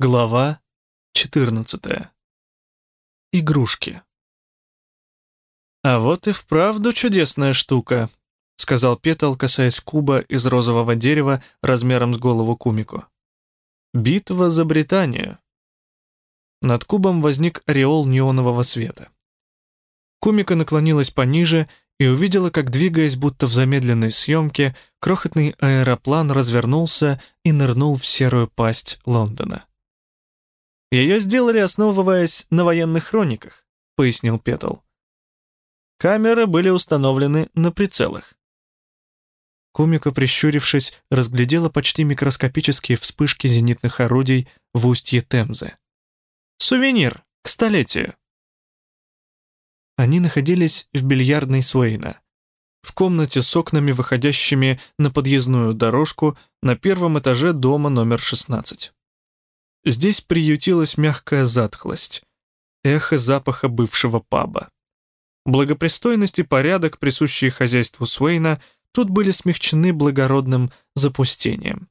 Глава 14. Игрушки. «А вот и вправду чудесная штука», — сказал Петал, касаясь куба из розового дерева размером с голову кумику. «Битва за Британию». Над кубом возник ореол неонового света. Кумика наклонилась пониже и увидела, как, двигаясь будто в замедленной съемке, крохотный аэроплан развернулся и нырнул в серую пасть Лондона. Ее сделали, основываясь на военных хрониках, пояснил Петл. Камеры были установлены на прицелах. Кумика, прищурившись, разглядела почти микроскопические вспышки зенитных орудий в устье Темзы. «Сувенир к столетию». Они находились в бильярдной Суэйна, в комнате с окнами, выходящими на подъездную дорожку на первом этаже дома номер 16. Здесь приютилась мягкая затхлость, эхо запаха бывшего паба. Благопристойность и порядок, присущие хозяйству Суэйна, тут были смягчены благородным запустением.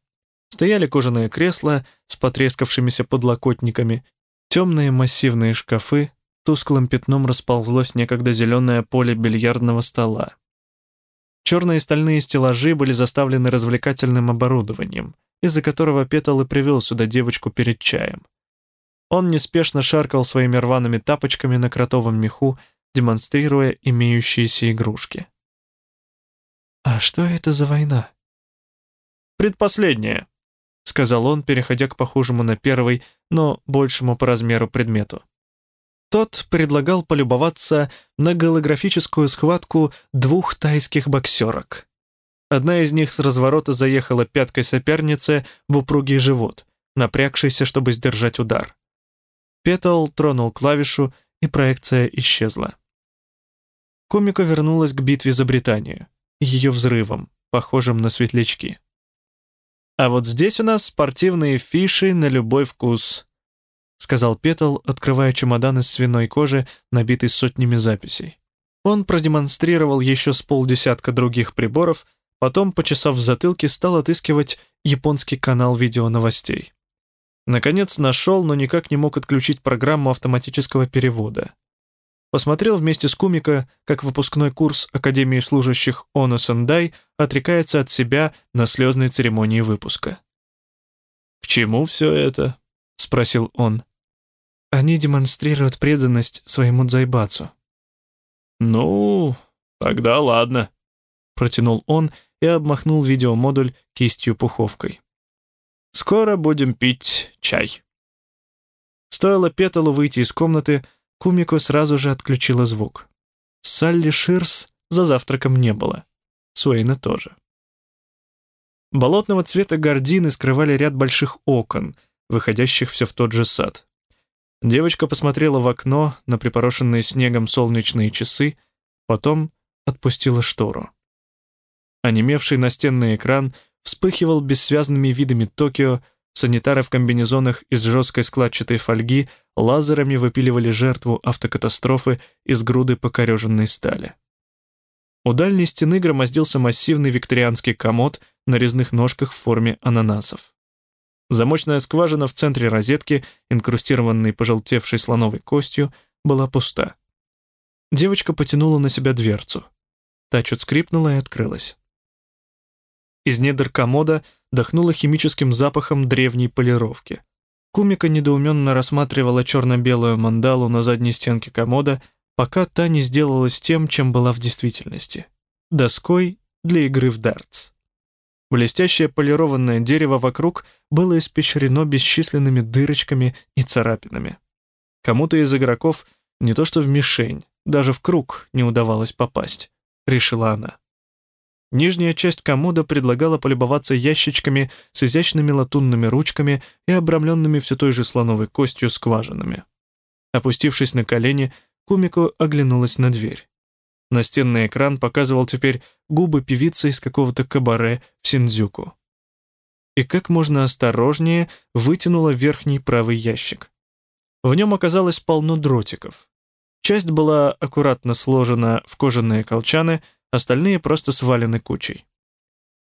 Стояли кожаные кресла с потрескавшимися подлокотниками, темные массивные шкафы, тусклым пятном расползлось некогда зеленое поле бильярдного стола. Черные стальные стеллажи были заставлены развлекательным оборудованием, из-за которого Петал и привел сюда девочку перед чаем. Он неспешно шаркал своими рваными тапочками на кротовом меху, демонстрируя имеющиеся игрушки. «А что это за война?» «Предпоследняя», — сказал он, переходя к похожему на первый, но большему по размеру предмету. Тот предлагал полюбоваться на голографическую схватку двух тайских боксерок. Одна из них с разворота заехала пяткой сопернице в упругий живот, напрягшийся, чтобы сдержать удар. Петал тронул клавишу, и проекция исчезла. Комика вернулась к битве за Британию, ее взрывом, похожим на светлячки. «А вот здесь у нас спортивные фиши на любой вкус», сказал Петал, открывая чемодан из свиной кожи, набитый сотнями записей. Он продемонстрировал еще с полдесятка других приборов, Потом, почесав в затылке, стал отыскивать японский канал видеоновостей. Наконец нашел, но никак не мог отключить программу автоматического перевода. Посмотрел вместе с Кумика, как выпускной курс Академии служащих Оно Сандай отрекается от себя на слезной церемонии выпуска. «К чему все это?» — спросил он. «Они демонстрируют преданность своему дзайбацу». «Ну, тогда ладно», — протянул он и обмахнул видеомодуль кистью-пуховкой. «Скоро будем пить чай». Стоило Петалу выйти из комнаты, Кумико сразу же отключила звук. Салли Ширс за завтраком не было. Суэйна тоже. Болотного цвета гардины скрывали ряд больших окон, выходящих все в тот же сад. Девочка посмотрела в окно на припорошенные снегом солнечные часы, потом отпустила штору. Онемевший настенный экран вспыхивал бессвязными видами Токио, санитары в комбинезонах из жесткой складчатой фольги лазерами выпиливали жертву автокатастрофы из груды покореженной стали. У дальней стены громоздился массивный викторианский комод на резных ножках в форме ананасов. Замочная скважина в центре розетки, инкрустированной пожелтевшей слоновой костью, была пуста. Девочка потянула на себя дверцу. Та чуть скрипнула и открылась. Из недр комода дохнуло химическим запахом древней полировки. Кумика недоуменно рассматривала черно-белую мандалу на задней стенке комода, пока та не сделалась тем, чем была в действительности — доской для игры в дартс. Блестящее полированное дерево вокруг было испещрено бесчисленными дырочками и царапинами. Кому-то из игроков не то что в мишень, даже в круг не удавалось попасть, решила она. Нижняя часть комода предлагала полюбоваться ящичками с изящными латунными ручками и обрамленными все той же слоновой костью скважинами. Опустившись на колени, Кумико оглянулась на дверь. Настенный экран показывал теперь губы певицы из какого-то кабаре в Синдзюку. И как можно осторожнее вытянула верхний правый ящик. В нем оказалось полно дротиков. Часть была аккуратно сложена в кожаные колчаны, остальные просто свалены кучей.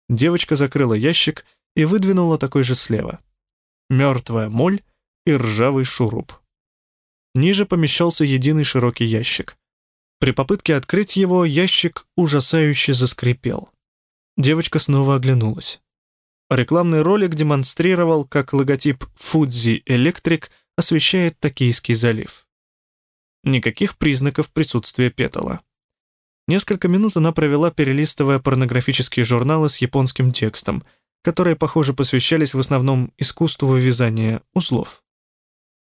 Девочка закрыла ящик и выдвинула такой же слева. Мертвая моль и ржавый шуруп. Ниже помещался единый широкий ящик. При попытке открыть его ящик ужасающе заскрипел. Девочка снова оглянулась. Рекламный ролик демонстрировал, как логотип Fuji Electric освещает Токийский залив. Никаких признаков присутствия петала. Несколько минут она провела, перелистывая порнографические журналы с японским текстом, которые, похоже, посвящались в основном искусству вывязания узлов.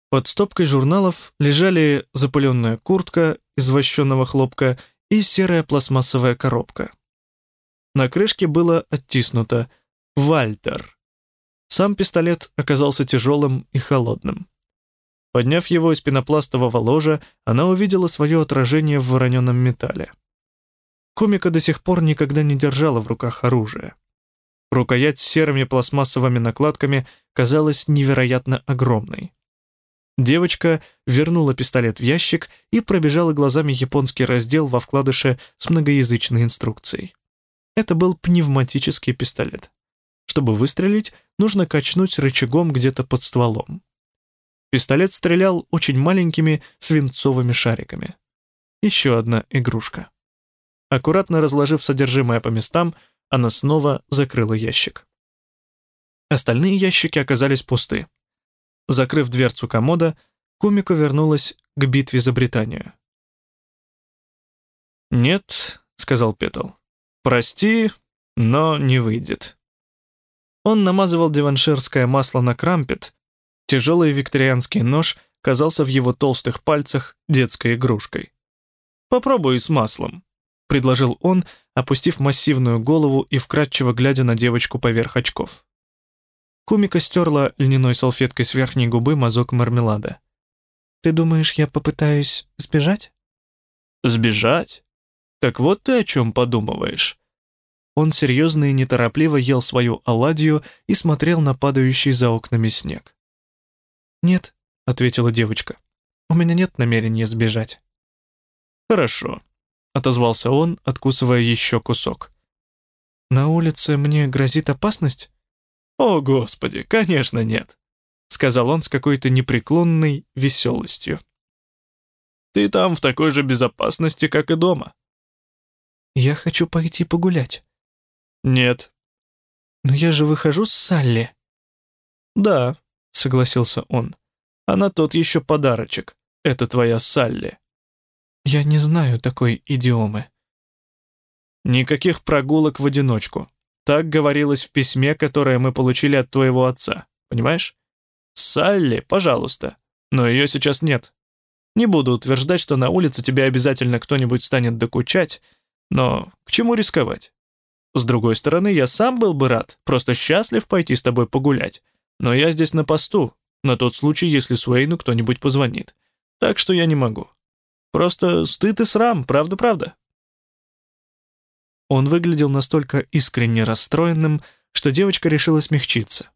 Под стопкой журналов лежали запыленная куртка из вощенного хлопка и серая пластмассовая коробка. На крышке было оттиснуто «Вальтер». Сам пистолет оказался тяжелым и холодным. Подняв его из пенопластового ложа, она увидела свое отражение в вороненом металле. Комика до сих пор никогда не держала в руках оружие. Рукоять с серыми пластмассовыми накладками казалась невероятно огромной. Девочка вернула пистолет в ящик и пробежала глазами японский раздел во вкладыше с многоязычной инструкцией. Это был пневматический пистолет. Чтобы выстрелить, нужно качнуть рычагом где-то под стволом. Пистолет стрелял очень маленькими свинцовыми шариками. Еще одна игрушка. Аккуратно разложив содержимое по местам, она снова закрыла ящик. Остальные ящики оказались пусты. Закрыв дверцу комода, Кумико вернулась к битве за Британию. «Нет», — сказал Петл, — «прости, но не выйдет». Он намазывал диванширское масло на крампет, тяжелый викторианский нож казался в его толстых пальцах детской игрушкой. «Попробуй с маслом», предложил он, опустив массивную голову и вкрадчиво глядя на девочку поверх очков. Кумика стерла льняной салфеткой с верхней губы мазок мармелада. «Ты думаешь, я попытаюсь сбежать?» «Сбежать? Так вот ты о чем подумываешь?» Он серьезно и неторопливо ел свою оладью и смотрел на падающий за окнами снег. «Нет», — ответила девочка, — «у меня нет намерения сбежать». «Хорошо. — отозвался он, откусывая еще кусок. «На улице мне грозит опасность?» «О, Господи, конечно нет», — сказал он с какой-то непреклонной веселостью. «Ты там в такой же безопасности, как и дома». «Я хочу пойти погулять». «Нет». «Но я же выхожу с Салли». «Да», — согласился он. «Она тот еще подарочек. Это твоя Салли». Я не знаю такой идиомы. Никаких прогулок в одиночку. Так говорилось в письме, которое мы получили от твоего отца. Понимаешь? Салли, пожалуйста. Но ее сейчас нет. Не буду утверждать, что на улице тебе обязательно кто-нибудь станет докучать, но к чему рисковать? С другой стороны, я сам был бы рад, просто счастлив пойти с тобой погулять. Но я здесь на посту, на тот случай, если Суэйну кто-нибудь позвонит. Так что я не могу. Просто стыд и срам, правда-правда?» Он выглядел настолько искренне расстроенным, что девочка решила смягчиться.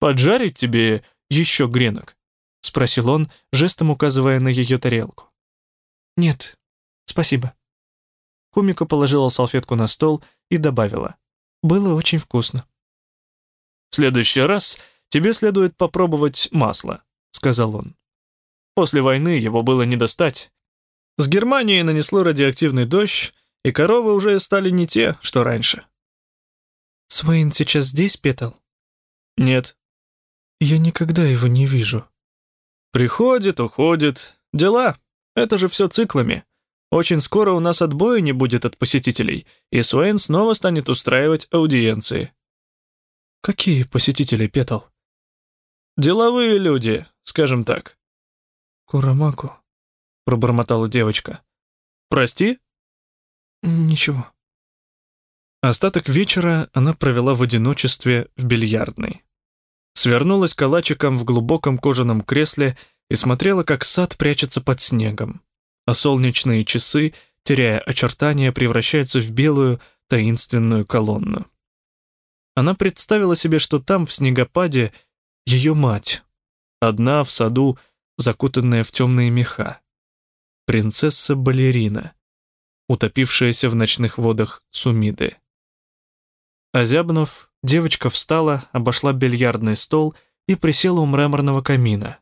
«Поджарить тебе еще гренок?» — спросил он, жестом указывая на ее тарелку. «Нет, спасибо». Кумика положила салфетку на стол и добавила. «Было очень вкусно». «В следующий раз тебе следует попробовать масло», — сказал он. После войны его было не достать. С Германией нанесло радиоактивный дождь, и коровы уже стали не те, что раньше. «Свейн сейчас здесь, Петал?» «Нет». «Я никогда его не вижу». «Приходит, уходит. Дела. Это же все циклами. Очень скоро у нас отбоя не будет от посетителей, и Свейн снова станет устраивать аудиенции». «Какие посетители, Петал?» «Деловые люди, скажем так. «Курамаку», — пробормотала девочка. «Прости?» «Ничего». Остаток вечера она провела в одиночестве в бильярдной. Свернулась калачиком в глубоком кожаном кресле и смотрела, как сад прячется под снегом, а солнечные часы, теряя очертания, превращаются в белую таинственную колонну. Она представила себе, что там, в снегопаде, ее мать, одна в саду, закутанная в темные меха. Принцесса-балерина, утопившаяся в ночных водах Сумиды. Озябнув, девочка встала, обошла бильярдный стол и присела у мраморного камина,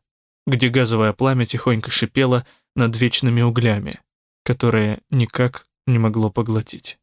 где газовое пламя тихонько шипело над вечными углями, которые никак не могло поглотить.